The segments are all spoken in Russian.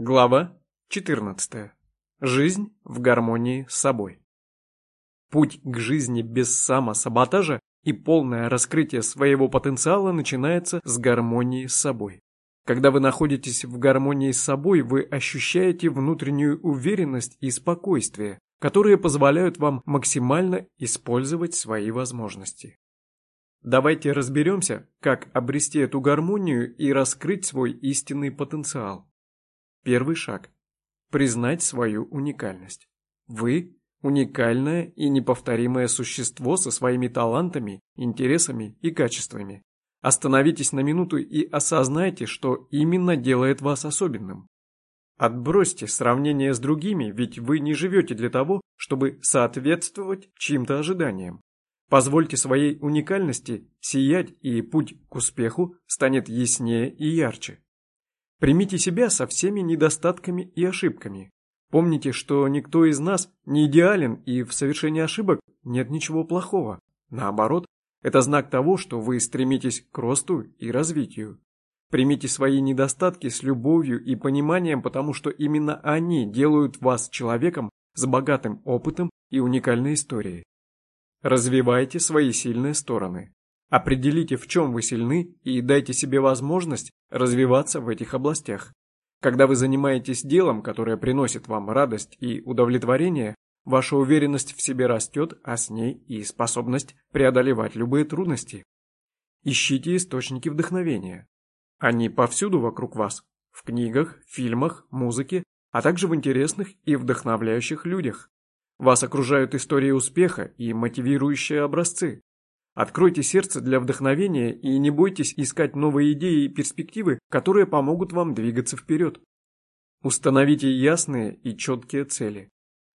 Глава 14. Жизнь в гармонии с собой. Путь к жизни без самосаботажа и полное раскрытие своего потенциала начинается с гармонии с собой. Когда вы находитесь в гармонии с собой, вы ощущаете внутреннюю уверенность и спокойствие, которые позволяют вам максимально использовать свои возможности. Давайте разберемся, как обрести эту гармонию и раскрыть свой истинный потенциал. Первый шаг. Признать свою уникальность. Вы – уникальное и неповторимое существо со своими талантами, интересами и качествами. Остановитесь на минуту и осознайте, что именно делает вас особенным. Отбросьте сравнение с другими, ведь вы не живете для того, чтобы соответствовать чьим-то ожиданиям. Позвольте своей уникальности сиять, и путь к успеху станет яснее и ярче. Примите себя со всеми недостатками и ошибками. Помните, что никто из нас не идеален и в совершении ошибок нет ничего плохого. Наоборот, это знак того, что вы стремитесь к росту и развитию. Примите свои недостатки с любовью и пониманием, потому что именно они делают вас человеком с богатым опытом и уникальной историей. Развивайте свои сильные стороны. Определите, в чем вы сильны, и дайте себе возможность развиваться в этих областях. Когда вы занимаетесь делом, которое приносит вам радость и удовлетворение, ваша уверенность в себе растет, а с ней и способность преодолевать любые трудности. Ищите источники вдохновения. Они повсюду вокруг вас, в книгах, фильмах, музыке, а также в интересных и вдохновляющих людях. Вас окружают истории успеха и мотивирующие образцы. Откройте сердце для вдохновения и не бойтесь искать новые идеи и перспективы, которые помогут вам двигаться вперед. Установите ясные и четкие цели.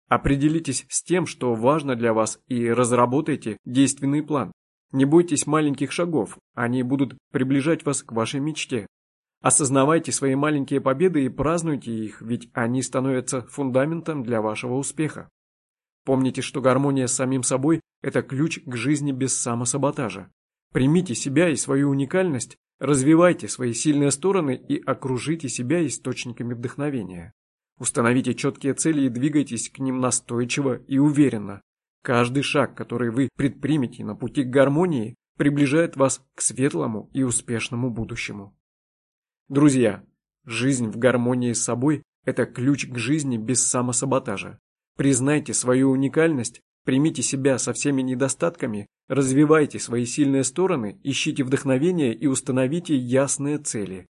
Определитесь с тем, что важно для вас, и разработайте действенный план. Не бойтесь маленьких шагов, они будут приближать вас к вашей мечте. Осознавайте свои маленькие победы и празднуйте их, ведь они становятся фундаментом для вашего успеха. Помните, что гармония с самим собой – это ключ к жизни без самосаботажа. Примите себя и свою уникальность, развивайте свои сильные стороны и окружите себя источниками вдохновения. Установите четкие цели и двигайтесь к ним настойчиво и уверенно. Каждый шаг, который вы предпримете на пути к гармонии, приближает вас к светлому и успешному будущему. Друзья, жизнь в гармонии с собой – это ключ к жизни без самосаботажа. Признайте свою уникальность, примите себя со всеми недостатками, развивайте свои сильные стороны, ищите вдохновение и установите ясные цели.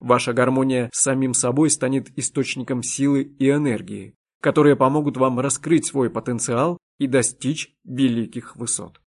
Ваша гармония с самим собой станет источником силы и энергии, которые помогут вам раскрыть свой потенциал и достичь великих высот.